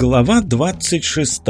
Глава 26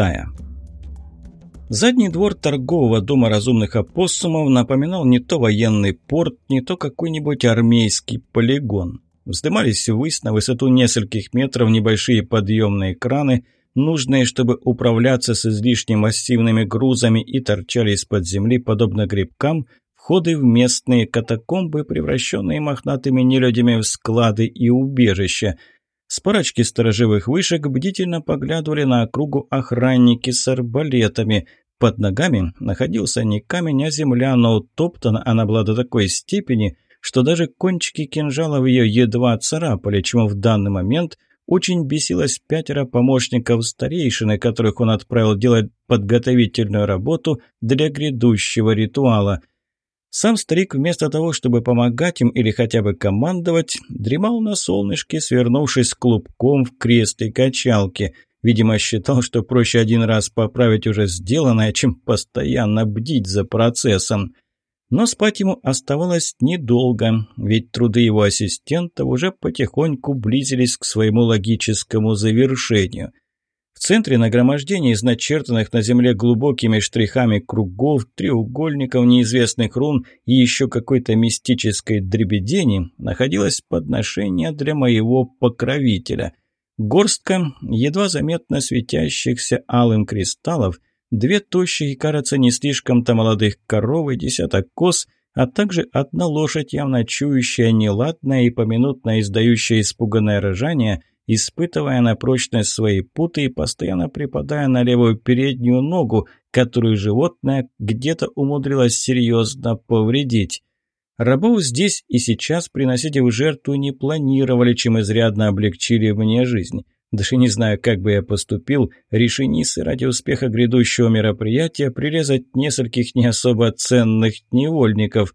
Задний двор торгового дома разумных опоссумов напоминал не то военный порт, не то какой-нибудь армейский полигон. Вздымались ввысь на высоту нескольких метров небольшие подъемные краны, нужные, чтобы управляться с излишне массивными грузами, и торчали из-под земли, подобно грибкам, входы в местные катакомбы, превращенные мохнатыми нелюдями в склады и убежища – с парочки сторожевых вышек бдительно поглядывали на округу охранники с арбалетами. Под ногами находился не камень, а земля, но утоптана она была до такой степени, что даже кончики кинжалов ее едва царапали, чему в данный момент очень бесилось пятеро помощников старейшины, которых он отправил делать подготовительную работу для грядущего ритуала – сам старик вместо того, чтобы помогать им или хотя бы командовать, дремал на солнышке, свернувшись клубком в кресле качалки. Видимо, считал, что проще один раз поправить уже сделанное, чем постоянно бдить за процессом. Но спать ему оставалось недолго, ведь труды его ассистента уже потихоньку близились к своему логическому завершению – в центре нагромождения из начертанных на земле глубокими штрихами кругов, треугольников неизвестных рун и еще какой-то мистической дребедени находилось подношение для моего покровителя. Горстка едва заметно светящихся алым кристаллов, две тощие кажется, не слишком-то молодых коровы, десяток коз, а также одна лошадь, явно чующая неладное и поминутно издающая испуганное рожание – испытывая на прочность свои путы и постоянно припадая на левую переднюю ногу, которую животное где-то умудрилось серьезно повредить. Рабов здесь и сейчас приносить в жертву не планировали, чем изрядно облегчили мне жизнь. Даже не знаю, как бы я поступил, решенись ради успеха грядущего мероприятия прирезать нескольких не особо ценных невольников.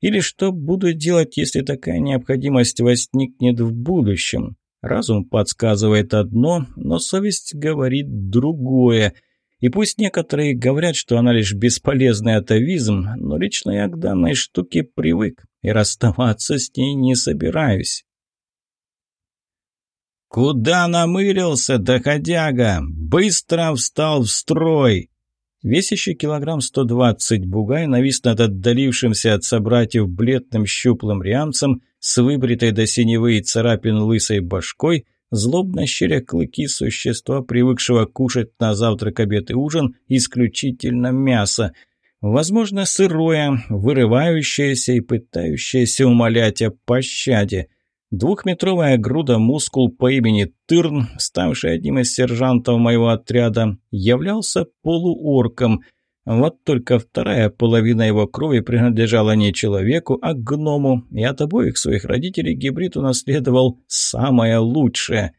Или что буду делать, если такая необходимость возникнет в будущем? Разум подсказывает одно, но совесть говорит другое. И пусть некоторые говорят, что она лишь бесполезный атовизм, но лично я к данной штуке привык и расставаться с ней не собираюсь. «Куда намылился, доходяга? Быстро встал в строй!» Весящий килограмм 120 бугай навис над отдалившимся от собратьев бледным щуплым рямцем с выбритой до синевы и царапин лысой башкой, злобно щеря клыки существа, привыкшего кушать на завтрак, обед и ужин исключительно мясо. Возможно, сырое, вырывающееся и пытающееся умолять о пощаде – Двухметровая груда мускул по имени Тырн, ставший одним из сержантов моего отряда, являлся полуорком. Вот только вторая половина его крови принадлежала не человеку, а гному, и от обоих своих родителей гибрид унаследовал самое лучшее.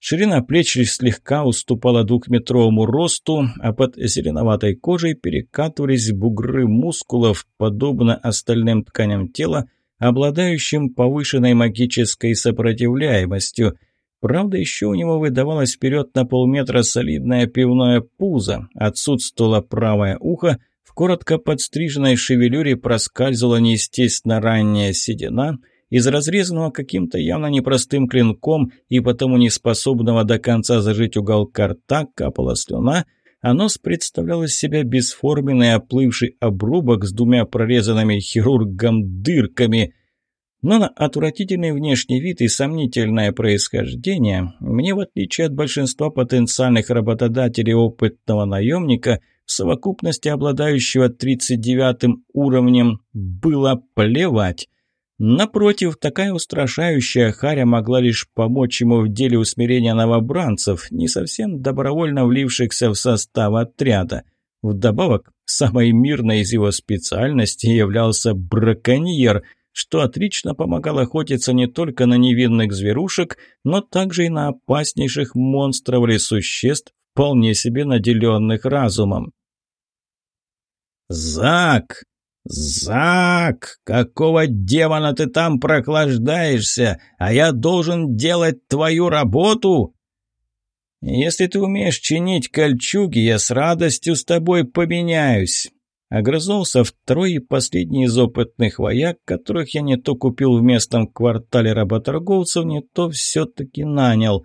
Ширина плеч слегка уступала двухметровому росту, а под зеленоватой кожей перекатывались бугры мускулов, подобно остальным тканям тела, обладающим повышенной магической сопротивляемостью. Правда, еще у него выдавалось вперед на полметра солидное пивное пузо, отсутствовало правое ухо, в коротко подстриженной шевелюре проскальзывала неестественно ранняя седина, из разрезанного каким-то явно непростым клинком и потому неспособного до конца зажить уголка рта капала слюна – а нос представлял из себя бесформенный оплывший обрубок с двумя прорезанными хирургом дырками. Но на отвратительный внешний вид и сомнительное происхождение мне, в отличие от большинства потенциальных работодателей опытного наемника, в совокупности обладающего 39 уровнем, было плевать. Напротив, такая устрашающая харя могла лишь помочь ему в деле усмирения новобранцев, не совсем добровольно влившихся в состав отряда. Вдобавок, самой мирной из его специальностей являлся браконьер, что отлично помогал охотиться не только на невинных зверушек, но также и на опаснейших монстров или существ, вполне себе наделенных разумом. «Зак!» «Зак, какого демона ты там прохлаждаешься, а я должен делать твою работу?» «Если ты умеешь чинить кольчуги, я с радостью с тобой поменяюсь». Огрызнулся второй и последний из опытных вояк, которых я не то купил в местном квартале работорговцев, не то все-таки нанял.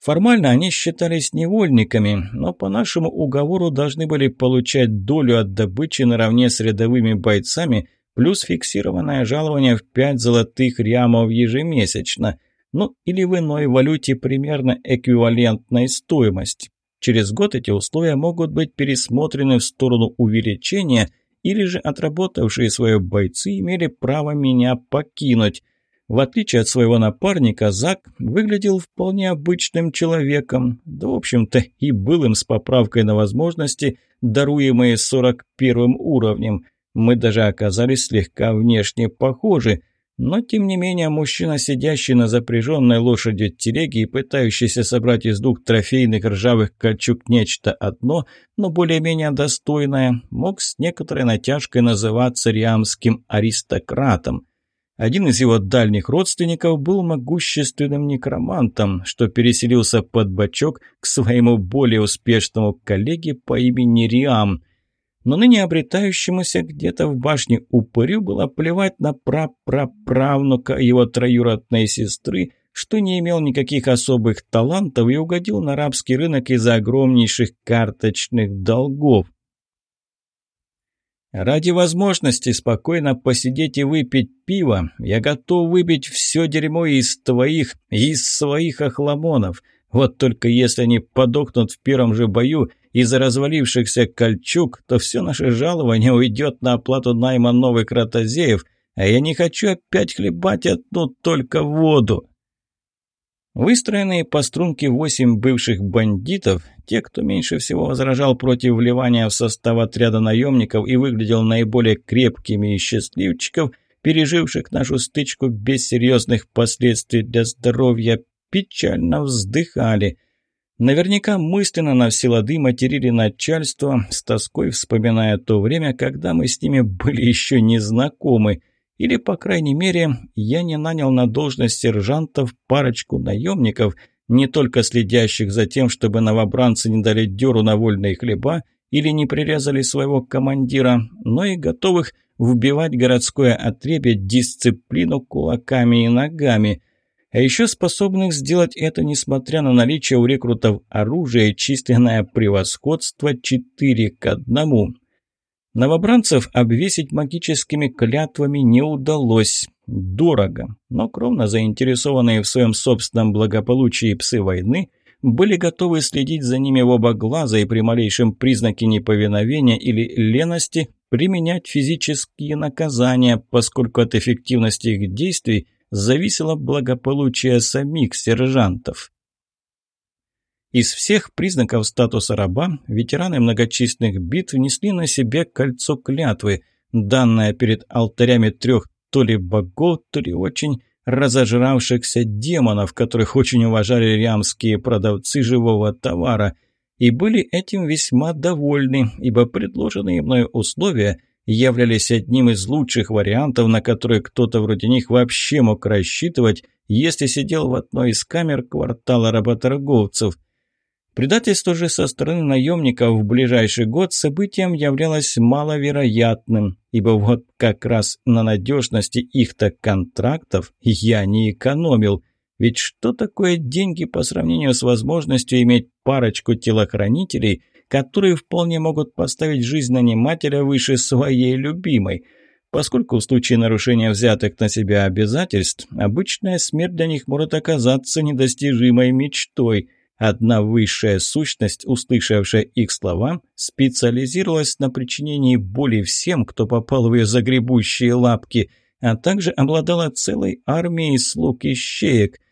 Формально они считались невольниками, но по нашему уговору должны были получать долю от добычи наравне с рядовыми бойцами, плюс фиксированное жалование в 5 золотых рямов ежемесячно, ну или в иной валюте примерно эквивалентной стоимости. Через год эти условия могут быть пересмотрены в сторону увеличения, или же отработавшие свое бойцы имели право меня покинуть. В отличие от своего напарника, Зак выглядел вполне обычным человеком, да, в общем-то, и был им с поправкой на возможности, даруемые 41 уровнем. Мы даже оказались слегка внешне похожи, но, тем не менее, мужчина, сидящий на запряженной лошадью телеге и пытающийся собрать из двух трофейных ржавых кольчуг нечто одно, но более-менее достойное, мог с некоторой натяжкой называться риамским аристократом. Один из его дальних родственников был могущественным некромантом, что переселился под бочок к своему более успешному коллеге по имени Риам – но ныне обретающемуся где-то в башне упырю было плевать на прапраправнука его троюродной сестры, что не имел никаких особых талантов и угодил на арабский рынок из-за огромнейших карточных долгов. Ради возможности спокойно посидеть и выпить пиво, я готов выбить все дерьмо из твоих, из своих охламонов. Вот только если они подохнут в первом же бою, из-за развалившихся кольчуг, то все наше жалование уйдет на оплату найма новых ротозеев, а я не хочу опять хлебать одну только воду. Выстроенные по струнке восемь бывших бандитов, те, кто меньше всего возражал против вливания в состав отряда наемников и выглядел наиболее крепкими из счастливчиков, переживших нашу стычку без серьезных последствий для здоровья, печально вздыхали – Наверняка мысленно на все лады материли начальство, с тоской вспоминая то время, когда мы с ними были еще не знакомы. Или, по крайней мере, я не нанял на должность сержантов парочку наемников, не только следящих за тем, чтобы новобранцы не дали дёру на вольные хлеба или не прирезали своего командира, но и готовых вбивать городское отребье дисциплину кулаками и ногами – а еще способных сделать это, несмотря на наличие у рекрутов оружия и численное превосходство 4 к 1. Новобранцев обвесить магическими клятвами не удалось. Дорого, но кровно заинтересованные в своем собственном благополучии псы войны были готовы следить за ними в оба глаза и при малейшем признаке неповиновения или лености применять физические наказания, поскольку от эффективности их действий – зависело благополучие самих сержантов. Из всех признаков статуса раба ветераны многочисленных битв несли на себе кольцо клятвы, данное перед алтарями трех то ли богов, то ли очень разожравшихся демонов, которых очень уважали риамские продавцы живого товара, и были этим весьма довольны, ибо предложенные мною условия являлись одним из лучших вариантов, на которые кто-то вроде них вообще мог рассчитывать, если сидел в одной из камер квартала работорговцев. Предательство же со стороны наемников в ближайший год событием являлось маловероятным, ибо вот как раз на надежности их-то контрактов я не экономил. Ведь что такое деньги по сравнению с возможностью иметь парочку телохранителей – которые вполне могут поставить жизнь нанимателя выше своей любимой. Поскольку в случае нарушения взятых на себя обязательств, обычная смерть для них может оказаться недостижимой мечтой. Одна высшая сущность, услышавшая их слова, специализировалась на причинении боли всем, кто попал в ее загребущие лапки, а также обладала целой армией слуг и щеек –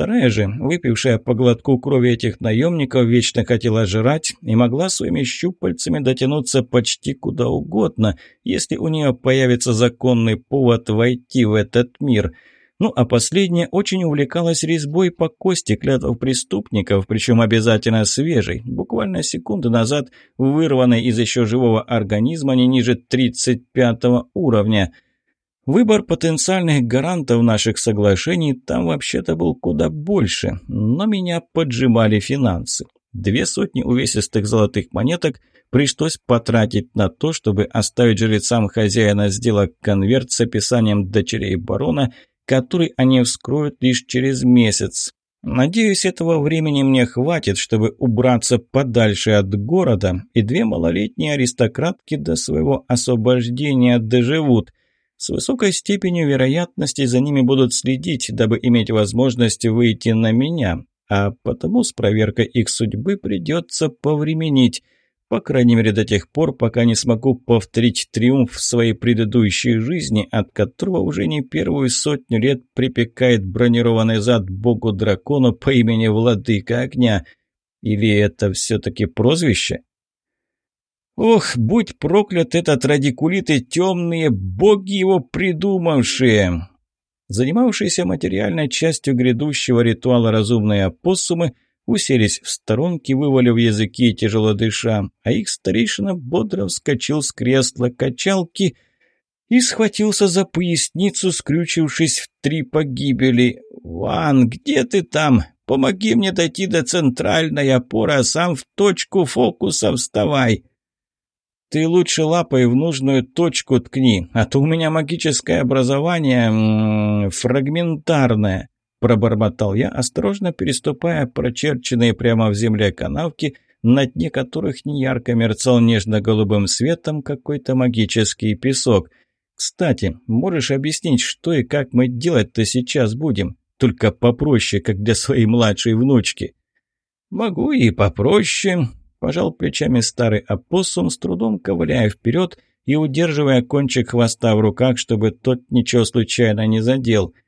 Вторая же, выпившая по глотку крови этих наемников, вечно хотела жрать и могла своими щупальцами дотянуться почти куда угодно, если у нее появится законный повод войти в этот мир. Ну а последняя очень увлекалась резьбой по кости клятвов преступников, причем обязательно свежей, буквально секунды назад вырванной из еще живого организма не ниже 35 уровня – Выбор потенциальных гарантов наших соглашений там вообще-то был куда больше, но меня поджимали финансы. Две сотни увесистых золотых монеток пришлось потратить на то, чтобы оставить жрецам хозяина сделок конверт с описанием дочерей барона, который они вскроют лишь через месяц. Надеюсь, этого времени мне хватит, чтобы убраться подальше от города, и две малолетние аристократки до своего освобождения доживут. С высокой степенью вероятности за ними будут следить, дабы иметь возможность выйти на меня, а потому с проверкой их судьбы придется повременить – по крайней мере, до тех пор, пока не смогу повторить триумф своей предыдущей жизни, от которого уже не первую сотню лет припекает бронированный зад богу-дракону по имени Владыка Огня. Или это все-таки прозвище? Ох, будь проклят этот радикулит и темные боги его придумавшие! Занимавшиеся материальной частью грядущего ритуала разумные опоссумы – уселись в сторонке, вывалив языки, тяжело дыша, а их старейшина бодро вскочил с кресла качалки и схватился за поясницу, скрючившись в три погибели. «Ван, где ты там? Помоги мне дойти до центральной опоры, а сам в точку фокуса вставай!» «Ты лучше лапой в нужную точку ткни, а то у меня магическое образование м -м, фрагментарное», Пробормотал я, осторожно переступая прочерченные прямо в земле канавки, на дне которых неярко мерцал нежно-голубым светом какой-то магический песок. «Кстати, можешь объяснить, что и как мы делать-то сейчас будем? Только попроще, как для своей младшей внучки». «Могу и попроще», – пожал плечами старый опоссум, с трудом ковыляя вперед и удерживая кончик хвоста в руках, чтобы тот ничего случайно не задел –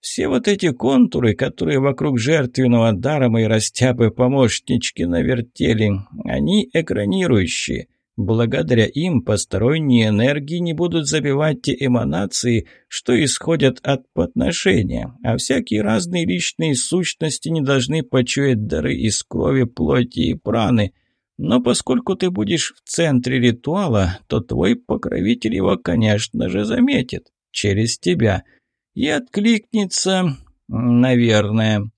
все вот эти контуры, которые вокруг жертвенного дара мои растяпы-помощнички навертели, они экранирующие. Благодаря им посторонние энергии не будут забивать те эманации, что исходят от подношения, а всякие разные личные сущности не должны почуять дары из крови, плоти и праны. Но поскольку ты будешь в центре ритуала, то твой покровитель его, конечно же, заметит. Через тебя – и откликнется, наверное.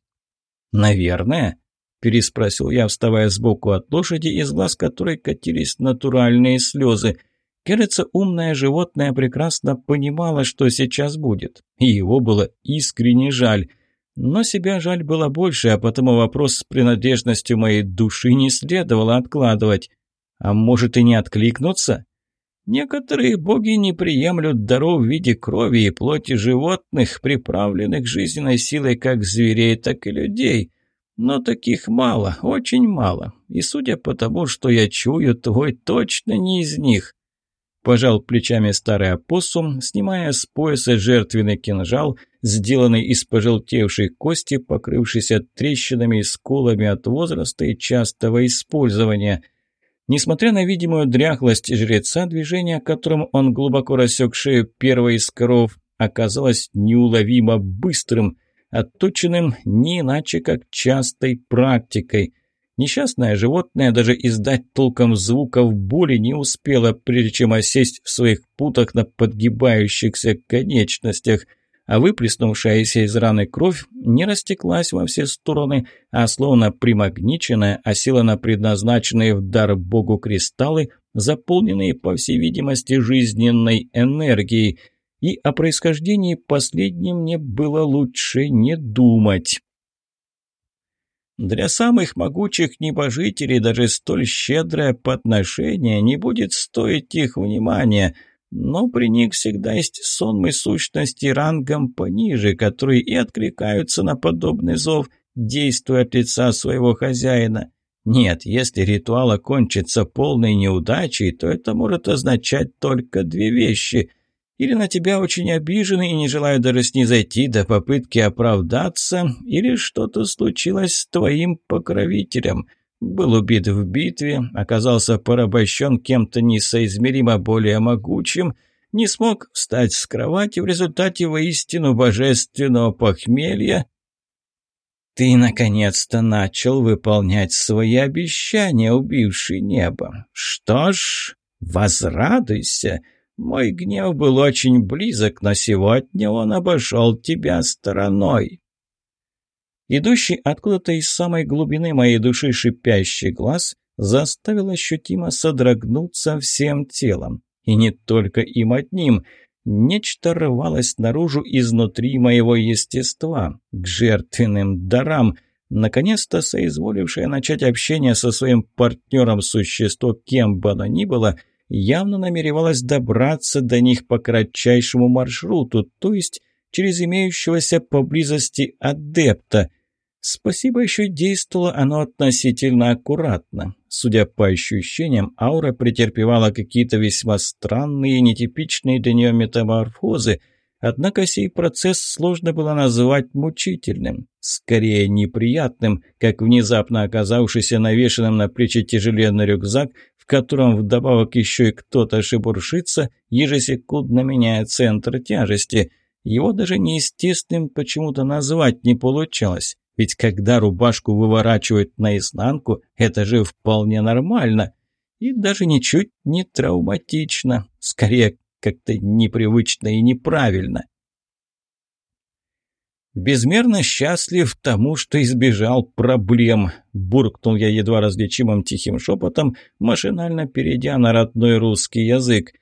«Наверное?» – переспросил я, вставая сбоку от лошади, из глаз которой катились натуральные слезы. Кажется, умное животное прекрасно понимало, что сейчас будет, и его было искренне жаль. Но себя жаль было больше, а потому вопрос с принадлежностью моей души не следовало откладывать. А может и не откликнуться? Некоторые боги не приемлют даров в виде крови и плоти животных, приправленных жизненной силой как зверей, так и людей. Но таких мало, очень мало. И судя по тому, что я чую, твой точно не из них. Пожал плечами старый опоссум, снимая с пояса жертвенный кинжал, сделанный из пожелтевшей кости, покрывшийся трещинами и сколами от возраста и частого использования – Несмотря на видимую дряхлость жреца, движение, которым он глубоко рассек шею первой из коров, оказалось неуловимо быстрым, отточенным не иначе, как частой практикой. Несчастное животное даже издать толком звуков боли не успело, прежде чем осесть в своих путах на подгибающихся конечностях – а выплеснувшаяся из раны кровь не растеклась во все стороны, а словно примагниченная осела на предназначенные в дар богу кристаллы, заполненные, по всей видимости, жизненной энергией. И о происхождении последнем мне было лучше не думать. Для самых могучих небожителей даже столь щедрое подношение не будет стоить их внимания – но при них всегда есть сонмы сущности рангом пониже, которые и откликаются на подобный зов, действуя от лица своего хозяина. Нет, если ритуал окончится полной неудачей, то это может означать только две вещи. Или на тебя очень обижены и не желают даже снизойти до попытки оправдаться, или что-то случилось с твоим покровителем – был убит в битве, оказался порабощен кем-то несоизмеримо более могучим, не смог встать с кровати в результате воистину божественного похмелья. Ты наконец-то начал выполнять свои обещания, убивший небо. Что ж, возрадуйся. Мой гнев был очень близок, но сегодня он обошел тебя стороной. Идущий откуда-то из самой глубины моей души шипящий глаз заставил ощутимо содрогнуться всем телом. И не только им одним. Нечто рвалось наружу изнутри моего естества, к жертвенным дарам, наконец-то соизволившее начать общение со своим партнером существо, кем бы оно ни было, явно намеревалось добраться до них по кратчайшему маршруту, то есть через имеющегося поблизости адепта. Спасибо, еще действовало оно относительно аккуратно. Судя по ощущениям, аура претерпевала какие-то весьма странные нетипичные для нее метаморфозы, однако сей процесс сложно было называть мучительным, скорее неприятным, как внезапно оказавшийся навешенным на плечи тяжеленный рюкзак, котором вдобавок еще и кто-то шебуршится, ежесекундно меняя центр тяжести – его даже неестественным почему-то назвать не получалось. Ведь когда рубашку выворачивают наизнанку, это же вполне нормально. И даже ничуть не травматично. Скорее, как-то непривычно и неправильно. «Безмерно счастлив тому, что избежал проблем», – буркнул я едва различимым тихим шепотом, машинально перейдя на родной русский язык.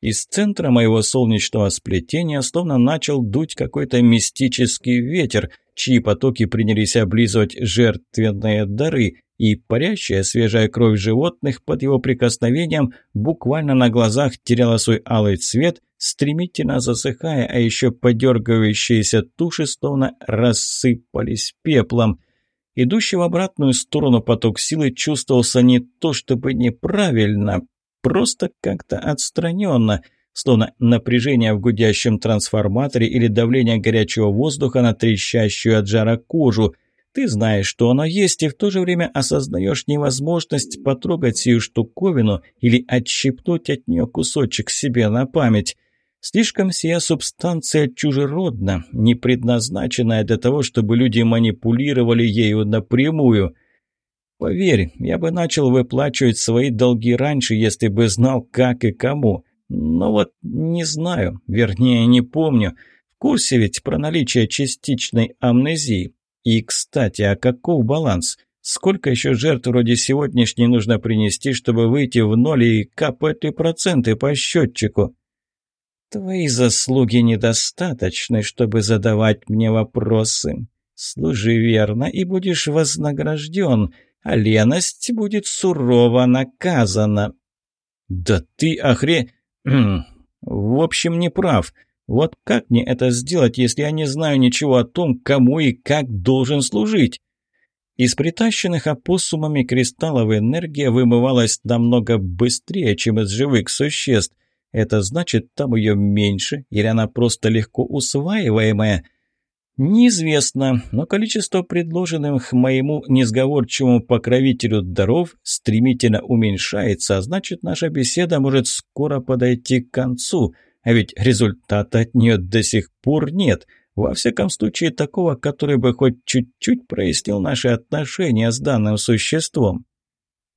Из центра моего солнечного сплетения словно начал дуть какой-то мистический ветер, чьи потоки принялись облизывать жертвенные дары, и парящая свежая кровь животных под его прикосновением буквально на глазах теряла свой алый цвет, стремительно засыхая, а еще подергивающиеся туши словно рассыпались пеплом. Идущий в обратную сторону поток силы чувствовался не то чтобы неправильно, просто как-то отстраненно, словно напряжение в гудящем трансформаторе или давление горячего воздуха на трещащую от жара кожу. Ты знаешь, что оно есть, и в то же время осознаешь невозможность потрогать сию штуковину или отщипнуть от нее кусочек себе на память. Слишком сия субстанция чужеродна, не предназначенная для того, чтобы люди манипулировали ею напрямую – Поверь, я бы начал выплачивать свои долги раньше, если бы знал, как и кому. Но вот не знаю, вернее, не помню. В курсе ведь про наличие частичной амнезии. И, кстати, а каков баланс? Сколько еще жертв вроде сегодняшней нужно принести, чтобы выйти в ноль и капать ли проценты по счетчику? Твои заслуги недостаточны, чтобы задавать мне вопросы. Служи верно и будешь вознагражден — а леность будет сурово наказана». «Да ты охре...» «В общем, не прав. Вот как мне это сделать, если я не знаю ничего о том, кому и как должен служить?» Из притащенных опоссумами кристаллов энергия вымывалась намного быстрее, чем из живых существ. Это значит, там ее меньше, или она просто легко усваиваемая – Неизвестно, но количество предложенных моему несговорчивому покровителю даров стремительно уменьшается, а значит, наша беседа может скоро подойти к концу, а ведь результата от нее до сих пор нет. Во всяком случае, такого, который бы хоть чуть-чуть прояснил наши отношения с данным существом.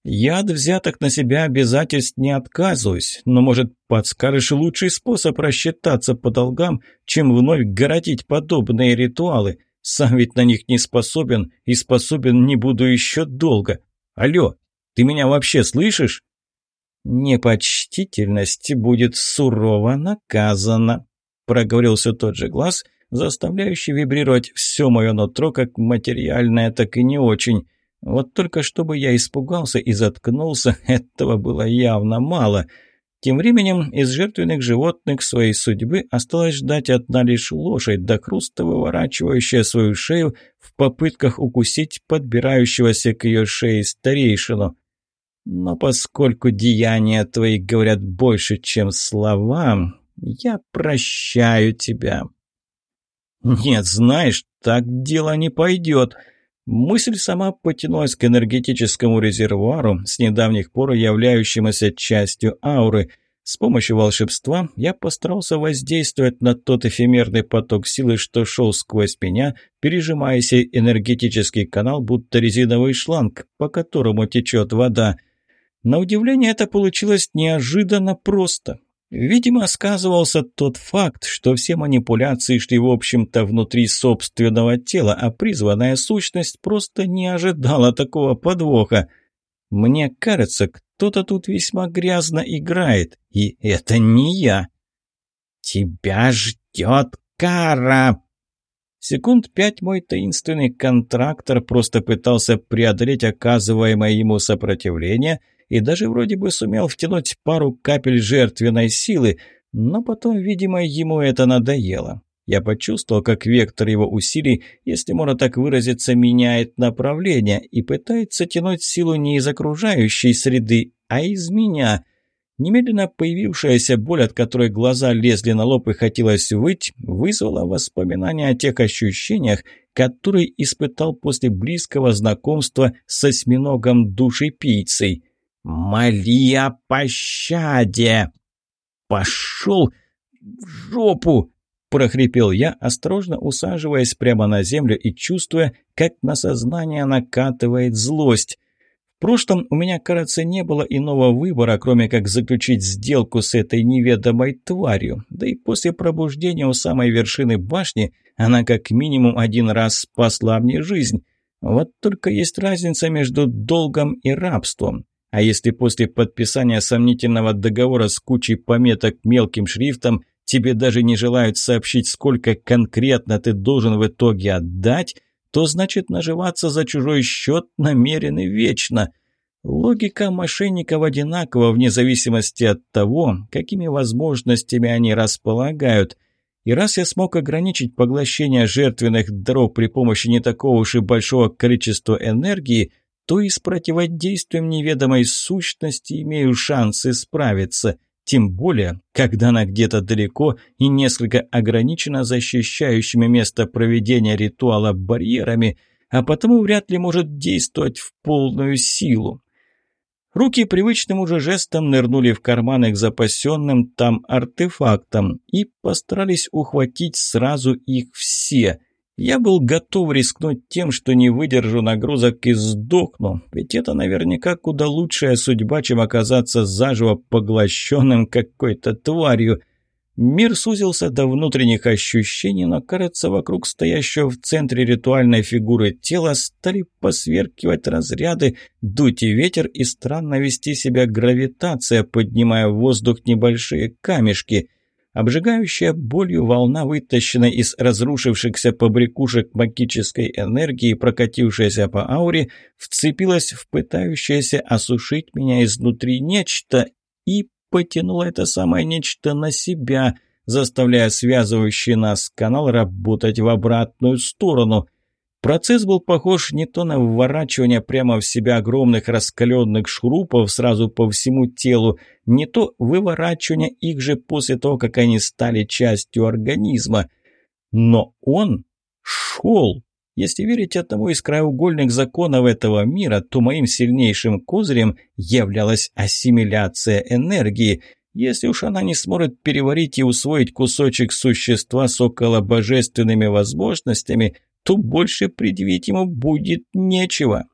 «Я от взяток на себя обязательств не отказываюсь, но, может, подскажешь лучший способ рассчитаться по долгам, чем вновь городить подобные ритуалы? Сам ведь на них не способен, и способен не буду еще долго. Алло, ты меня вообще слышишь?» «Непочтительность будет сурово наказана», — проговорил все тот же глаз, заставляющий вибрировать все мое нутро, как материальное, так и не очень — вот только чтобы я испугался и заткнулся, этого было явно мало. Тем временем из жертвенных животных своей судьбы осталось ждать одна лишь лошадь, до хруста выворачивающая свою шею в попытках укусить подбирающегося к ее шее старейшину. Но поскольку деяния твои говорят больше, чем слова, я прощаю тебя. Нет, знаешь, так дело не пойдет. Мысль сама потянулась к энергетическому резервуару, с недавних пор являющемуся частью ауры. С помощью волшебства я постарался воздействовать на тот эфемерный поток силы, что шел сквозь меня, пережимая сей энергетический канал, будто резиновый шланг, по которому течет вода. На удивление это получилось неожиданно просто. Видимо, сказывался тот факт, что все манипуляции шли, в общем-то, внутри собственного тела, а призванная сущность просто не ожидала такого подвоха. Мне кажется, кто-то тут весьма грязно играет, и это не я. «Тебя ждет кара!» Секунд пять мой таинственный контрактор просто пытался преодолеть оказываемое ему сопротивление и даже вроде бы сумел втянуть пару капель жертвенной силы, но потом, видимо, ему это надоело. Я почувствовал, как вектор его усилий, если можно так выразиться, меняет направление и пытается тянуть силу не из окружающей среды, а из меня. Немедленно появившаяся боль, от которой глаза лезли на лоб и хотелось выть, вызвала воспоминания о тех ощущениях, которые испытал после близкого знакомства с осьминогом душепийцей. «Моли о пощаде!» «Пошел в жопу!» – прохрипел я, осторожно усаживаясь прямо на землю и чувствуя, как на сознание накатывает злость – в прошлом у меня, кажется, не было иного выбора, кроме как заключить сделку с этой неведомой тварью. Да и после пробуждения у самой вершины башни она как минимум один раз спасла мне жизнь. Вот только есть разница между долгом и рабством. А если после подписания сомнительного договора с кучей пометок мелким шрифтом тебе даже не желают сообщить, сколько конкретно ты должен в итоге отдать – то значит наживаться за чужой счет намерены вечно. Логика мошенников одинакова вне зависимости от того, какими возможностями они располагают. И раз я смог ограничить поглощение жертвенных даров при помощи не такого уж и большого количества энергии, то и с противодействием неведомой сущности имею шансы справиться – тем более, когда она где-то далеко и несколько ограничена защищающими место проведения ритуала барьерами, а потому вряд ли может действовать в полную силу. Руки привычным уже жестом нырнули в карманы к запасенным там артефактам и постарались ухватить сразу их все – я был готов рискнуть тем, что не выдержу нагрузок и сдохну, ведь это наверняка куда лучшая судьба, чем оказаться заживо поглощенным какой-то тварью. Мир сузился до внутренних ощущений, но, кажется, вокруг стоящего в центре ритуальной фигуры тела стали посверкивать разряды, дуть и ветер и странно вести себя гравитация, поднимая в воздух небольшие камешки – Обжигающая болью волна, вытащенная из разрушившихся побрякушек магической энергии, прокатившаяся по ауре, вцепилась в пытающееся осушить меня изнутри нечто и потянула это самое нечто на себя, заставляя связывающий нас канал работать в обратную сторону – Процесс был похож не то на вворачивание прямо в себя огромных раскаленных шурупов сразу по всему телу, не то выворачивание их же после того, как они стали частью организма. Но он шел. Если верить одному из краеугольных законов этого мира, то моим сильнейшим козырем являлась ассимиляция энергии – если уж она не сможет переварить и усвоить кусочек существа с около божественными возможностями, то больше предъявить ему будет нечего.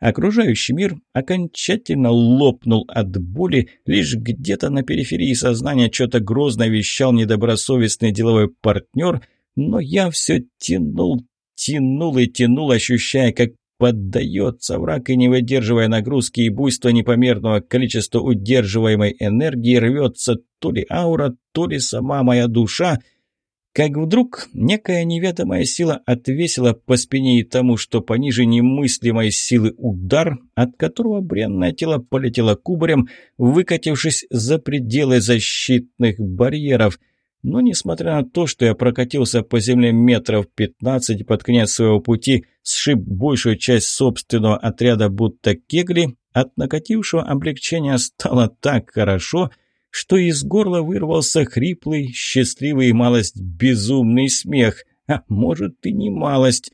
Окружающий мир окончательно лопнул от боли, лишь где-то на периферии сознания что-то грозно вещал недобросовестный деловой партнер, но я все тянул, тянул и тянул, ощущая, как поддается враг и, не выдерживая нагрузки и буйства непомерного количества удерживаемой энергии, рвется то ли аура, то ли сама моя душа – как вдруг некая неведомая сила отвесила по спине и тому, что пониже немыслимой силы удар, от которого бренное тело полетело кубарем, выкатившись за пределы защитных барьеров. Но несмотря на то, что я прокатился по земле метров пятнадцать под конец своего пути, сшиб большую часть собственного отряда будто кегли, от накатившего облегчения стало так хорошо – что из горла вырвался хриплый, счастливый и малость безумный смех. А может и не малость.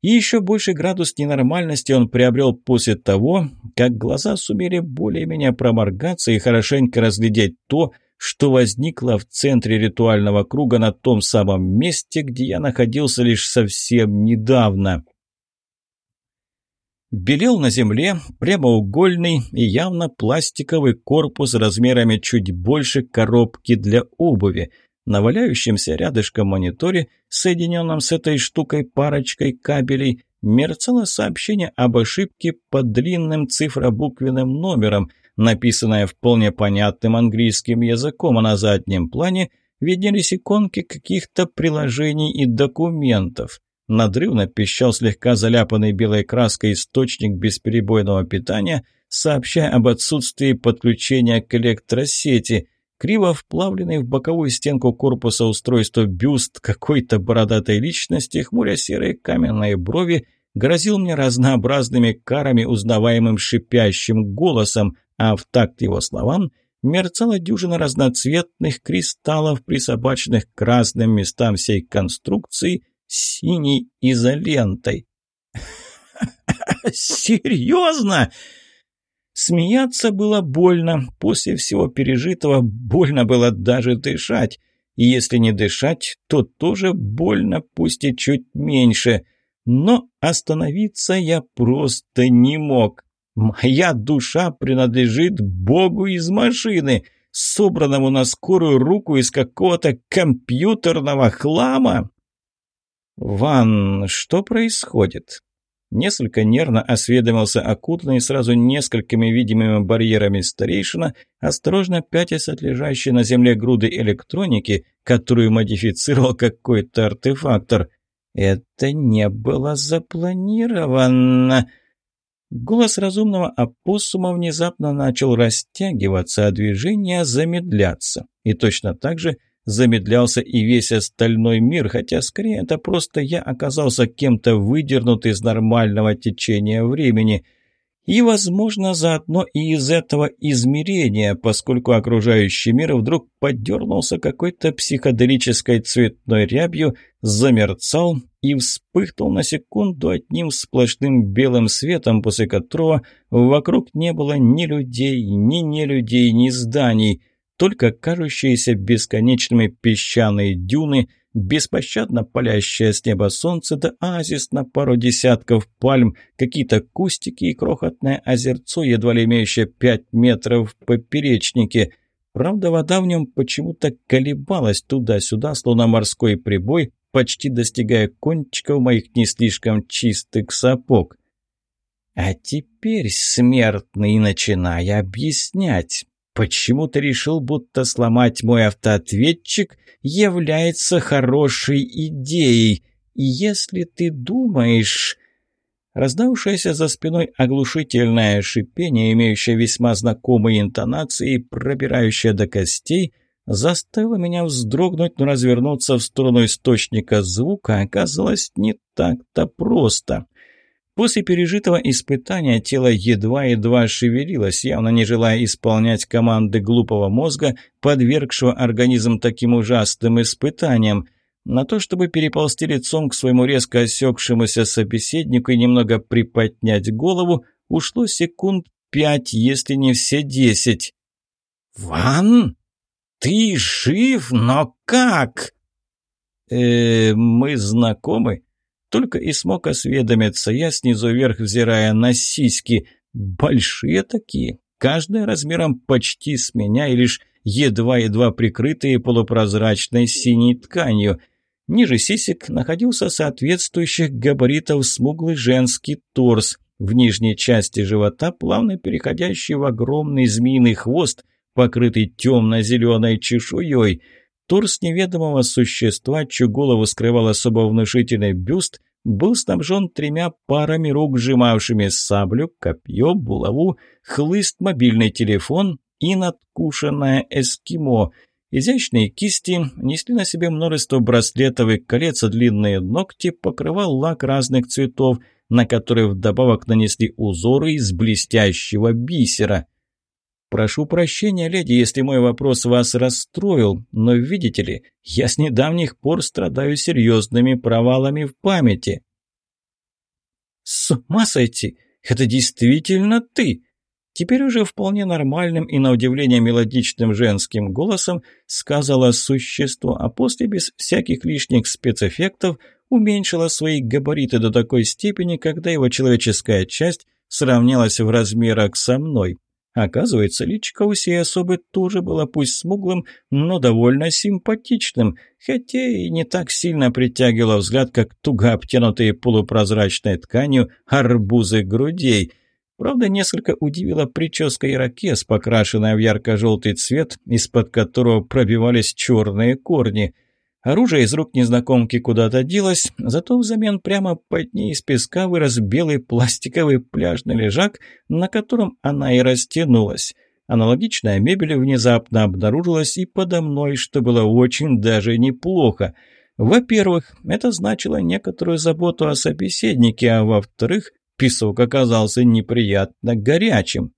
И еще больше градус ненормальности он приобрел после того, как глаза сумели более-менее проморгаться и хорошенько разглядеть то, что возникло в центре ритуального круга на том самом месте, где я находился лишь совсем недавно. Белел на земле прямоугольный и явно пластиковый корпус размерами чуть больше коробки для обуви. На валяющемся рядышком мониторе, соединенном с этой штукой парочкой кабелей, мерцало сообщение об ошибке под длинным цифробуквенным номером, написанное вполне понятным английским языком, а на заднем плане виднелись иконки каких-то приложений и документов. Надрывно пищал слегка заляпанный белой краской источник бесперебойного питания, сообщая об отсутствии подключения к электросети. Криво вплавленный в боковую стенку корпуса устройства бюст какой-то бородатой личности, хмуря серые каменные брови, грозил мне разнообразными карами, узнаваемым шипящим голосом, а в такт его словам мерцала дюжина разноцветных кристаллов, присобаченных к разным местам всей конструкции синей изолентой. «Серьезно?» Смеяться было больно. После всего пережитого больно было даже дышать. И если не дышать, то тоже больно, пусть и чуть меньше. Но остановиться я просто не мог. Моя душа принадлежит Богу из машины, собранному на скорую руку из какого-то компьютерного хлама. «Ван, что происходит?» Несколько нервно осведомился окутанный сразу несколькими видимыми барьерами старейшина, осторожно пятясь от лежащей на земле груды электроники, которую модифицировал какой-то артефактор. «Это не было запланировано!» Голос разумного опоссума внезапно начал растягиваться, а движение замедляться. И точно так же – замедлялся и весь остальной мир, хотя скорее это просто я оказался кем-то выдернут из нормального течения времени. И, возможно, заодно и из этого измерения, поскольку окружающий мир вдруг подернулся какой-то психоделической цветной рябью, замерцал и вспыхнул на секунду одним сплошным белым светом, после которого вокруг не было ни людей, ни нелюдей, ни зданий – только кажущиеся бесконечными песчаные дюны, беспощадно палящее с неба солнце да оазис на пару десятков пальм, какие-то кустики и крохотное озерцо, едва ли имеющее пять метров в поперечнике. Правда, вода в нем почему-то колебалась туда-сюда, словно морской прибой, почти достигая кончиков моих не слишком чистых сапог. А теперь, смертный, начиная объяснять, Почему ты решил, будто сломать мой автоответчик является хорошей идеей? И если ты думаешь...» Раздавшееся за спиной оглушительное шипение, имеющее весьма знакомые интонации, пробирающее до костей, заставило меня вздрогнуть, но развернуться в сторону источника звука оказалось не так-то просто. После пережитого испытания тело едва-едва шевелилось, явно не желая исполнять команды глупого мозга, подвергшего организм таким ужасным испытаниям. На то, чтобы переползти лицом к своему резко осекшемуся собеседнику и немного приподнять голову, ушло секунд пять, если не все десять. «Ван, ты жив, но как?» «Э, мы знакомы?» Только и смог осведомиться я, снизу вверх взирая на сиськи. Большие такие, каждая размером почти с меня и лишь едва-едва прикрытые полупрозрачной синей тканью. Ниже сисек находился соответствующих габаритов смуглый женский торс, в нижней части живота плавно переходящий в огромный змеиный хвост, покрытый темно-зеленой чешуей – Торс неведомого существа, чью голову скрывал особо внушительный бюст, был снабжен тремя парами рук, сжимавшими саблю, копье, булаву, хлыст, мобильный телефон и надкушенное эскимо. Изящные кисти несли на себе множество браслетов и колец, а длинные ногти покрывал лак разных цветов, на которые вдобавок нанесли узоры из блестящего бисера. «Прошу прощения, леди, если мой вопрос вас расстроил, но, видите ли, я с недавних пор страдаю серьезными провалами в памяти». «С ума сойти! Это действительно ты!» Теперь уже вполне нормальным и, на удивление, мелодичным женским голосом сказала существо, а после, без всяких лишних спецэффектов, уменьшила свои габариты до такой степени, когда его человеческая часть сравнялась в размерах со мной. Оказывается, личико у сей особы тоже было пусть смуглым, но довольно симпатичным, хотя и не так сильно притягивало взгляд, как туго обтянутые полупрозрачной тканью арбузы грудей. Правда, несколько удивила прическа ирокез, покрашенная в ярко-желтый цвет, из-под которого пробивались черные корни. Оружие из рук незнакомки куда-то делось, зато взамен прямо под ней из песка вырос белый пластиковый пляжный лежак, на котором она и растянулась. Аналогичная мебель внезапно обнаружилась и подо мной, что было очень даже неплохо. Во-первых, это значило некоторую заботу о собеседнике, а во-вторых, Песок оказался неприятно горячим.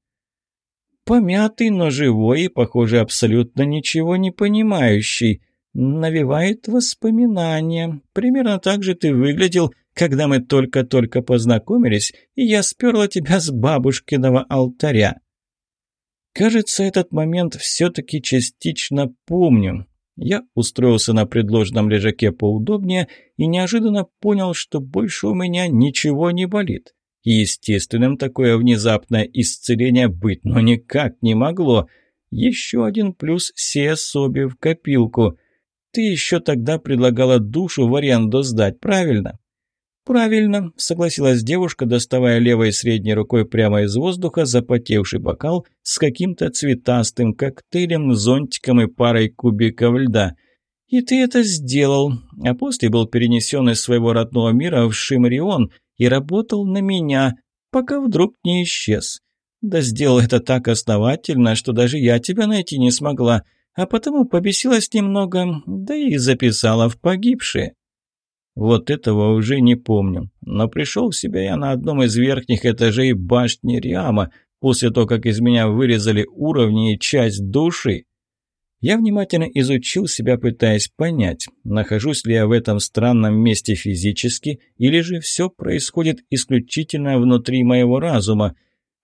Помятый, но живой и, похоже, абсолютно ничего не понимающий. Навевает воспоминания. Примерно так же ты выглядел, когда мы только-только познакомились, и я сперла тебя с бабушкиного алтаря. Кажется, этот момент все-таки частично помню. Я устроился на предложенном лежаке поудобнее и неожиданно понял, что больше у меня ничего не болит. Естественным такое внезапное исцеление быть, но никак не могло. Еще один плюс сей особи в копилку. Ты еще тогда предлагала душу в аренду сдать, правильно? «Правильно», — согласилась девушка, доставая левой средней рукой прямо из воздуха запотевший бокал с каким-то цветастым коктейлем, зонтиком и парой кубиков льда. «И ты это сделал, а после был перенесен из своего родного мира в Шимрион, и работал на меня, пока вдруг не исчез. Да сделал это так основательно, что даже я тебя найти не смогла, а потому побесилась немного, да и записала в погибшие. Вот этого уже не помню, но пришел в себя я на одном из верхних этажей башни Риама, после того, как из меня вырезали уровни и часть души. Я внимательно изучил себя, пытаясь понять, нахожусь ли я в этом странном месте физически, или же все происходит исключительно внутри моего разума.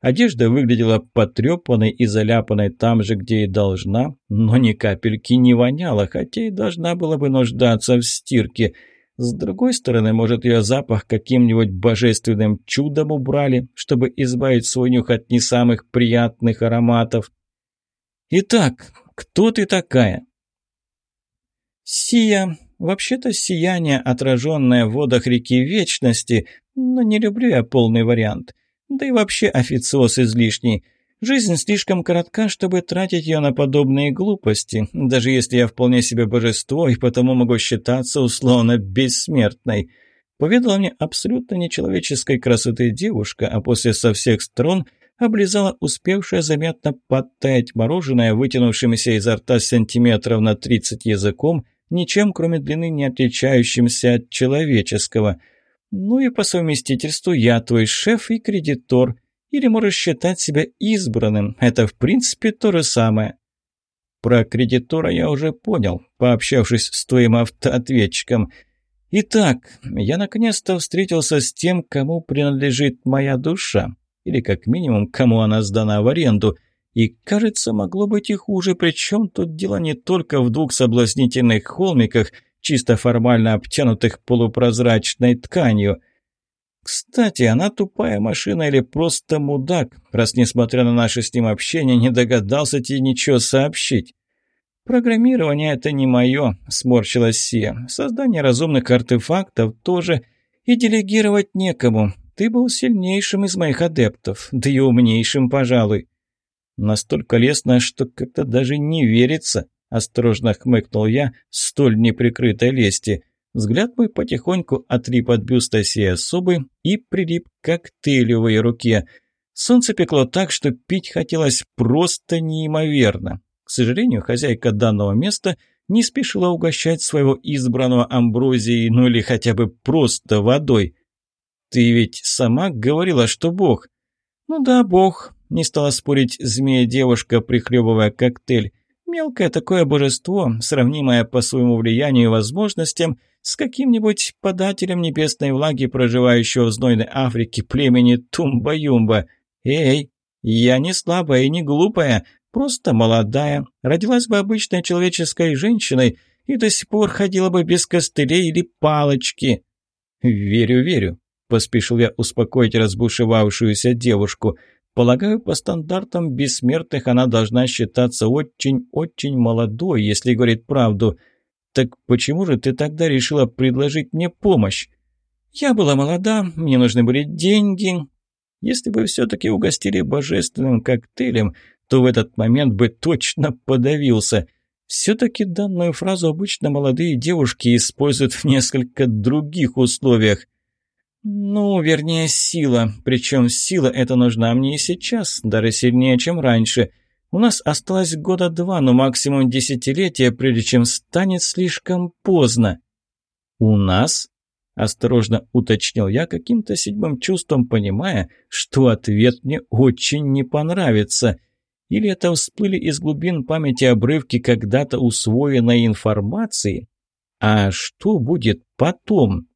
Одежда выглядела потрепанной и заляпанной там же, где и должна, но ни капельки не воняла, хотя и должна была бы нуждаться в стирке. С другой стороны, может, ее запах каким-нибудь божественным чудом убрали, чтобы избавить свой нюх от не самых приятных ароматов. Итак, кто ты такая?» «Сия. Вообще-то сияние, отраженное в водах реки Вечности, но не люблю я полный вариант. Да и вообще официоз излишний. Жизнь слишком коротка, чтобы тратить ее на подобные глупости, даже если я вполне себе божество и потому могу считаться условно бессмертной». Поведала мне абсолютно нечеловеческой красоты девушка, а после со всех сторон – облизала успевшее заметно подтаять мороженое, вытянувшимся изо рта сантиметров на 30 языком, ничем кроме длины не отличающимся от человеческого. Ну и по совместительству я твой шеф и кредитор, или можешь считать себя избранным, это в принципе то же самое. Про кредитора я уже понял, пообщавшись с твоим автоответчиком. Итак, я наконец-то встретился с тем, кому принадлежит моя душа или как минимум, кому она сдана в аренду. И, кажется, могло быть и хуже, причем тут дело не только в двух соблазнительных холмиках, чисто формально обтянутых полупрозрачной тканью. Кстати, она тупая машина или просто мудак, раз, несмотря на наше с ним общение, не догадался тебе ничего сообщить. «Программирование — это не мое», — сморщилась Сия. «Создание разумных артефактов тоже. И делегировать некому. Ты был сильнейшим из моих адептов, да и умнейшим, пожалуй. Настолько лестно, что как-то даже не верится, осторожно хмыкнул я, столь неприкрытой лести. Взгляд мой потихоньку отлип от бюста сей особы и прилип к коктейлю в руке. Солнце пекло так, что пить хотелось просто неимоверно. К сожалению, хозяйка данного места не спешила угощать своего избранного амброзией, ну или хотя бы просто водой. «Ты ведь сама говорила, что бог». «Ну да, бог», — не стала спорить змея-девушка, прихлебывая коктейль. «Мелкое такое божество, сравнимое по своему влиянию и возможностям с каким-нибудь подателем небесной влаги, проживающего в знойной Африке племени Тумба-Юмба. Эй, я не слабая и не глупая, просто молодая, родилась бы обычной человеческой женщиной и до сих пор ходила бы без костылей или палочки». «Верю, верю», Поспешил я успокоить разбушевавшуюся девушку. Полагаю, по стандартам бессмертных она должна считаться очень-очень молодой, если говорит правду. Так почему же ты тогда решила предложить мне помощь? Я была молода, мне нужны были деньги. Если бы все-таки угостили божественным коктейлем, то в этот момент бы точно подавился. Все-таки данную фразу обычно молодые девушки используют в несколько других условиях. Ну, вернее, сила. Причем сила эта нужна мне и сейчас, даже сильнее, чем раньше. У нас осталось года два, но максимум десятилетия, прежде чем станет слишком поздно. У нас? Осторожно уточнил я каким-то седьмым чувством, понимая, что ответ мне очень не понравится. Или это всплыли из глубин памяти обрывки когда-то усвоенной информации? А что будет потом?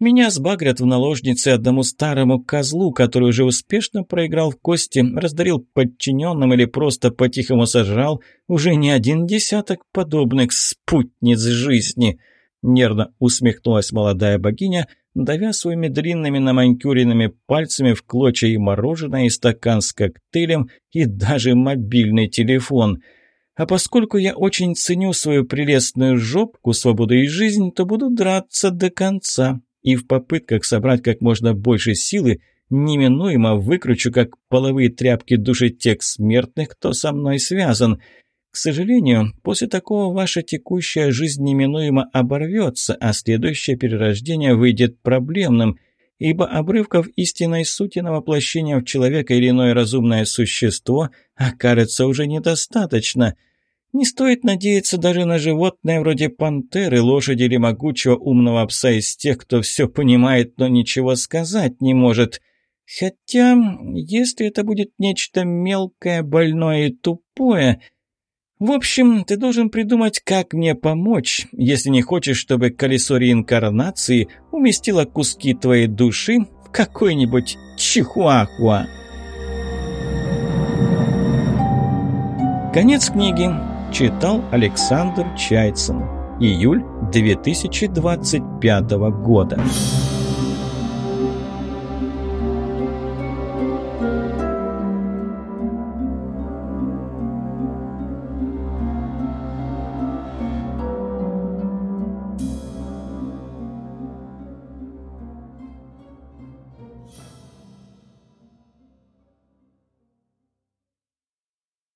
Меня сбагрят в наложнице одному старому козлу, который уже успешно проиграл в кости, раздарил подчиненным или просто по-тихому сожрал. Уже не один десяток подобных спутниц жизни. Нервно усмехнулась молодая богиня, давя своими длинными наманькюренными пальцами в клочья и мороженое, и стакан с коктейлем, и даже мобильный телефон – а поскольку я очень ценю свою прелестную жопку, свободу и жизнь, то буду драться до конца и в попытках собрать как можно больше силы неминуемо выкручу, как половые тряпки души тех смертных, кто со мной связан. К сожалению, после такого ваша текущая жизнь неминуемо оборвется, а следующее перерождение выйдет проблемным, ибо обрывков истинной сути на воплощение в человека или иное разумное существо окажется уже недостаточно – не стоит надеяться даже на животное вроде пантеры, лошади или могучего умного пса из тех, кто все понимает, но ничего сказать не может. Хотя, если это будет нечто мелкое, больное и тупое... В общем, ты должен придумать, как мне помочь, если не хочешь, чтобы колесо реинкарнации уместило куски твоей души в какой-нибудь чихуахуа. Конец книги. Читал Александр Чайцин. Июль 2025 года.